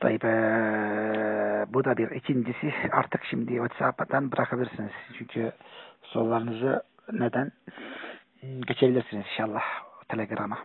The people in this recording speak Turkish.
Tayyip e, bu da bir. ikincisi artık şimdi WhatsApp'tan bırakabilirsiniz. Çünkü sorularınızı neden e, geçebilirsiniz inşallah Telegram'a.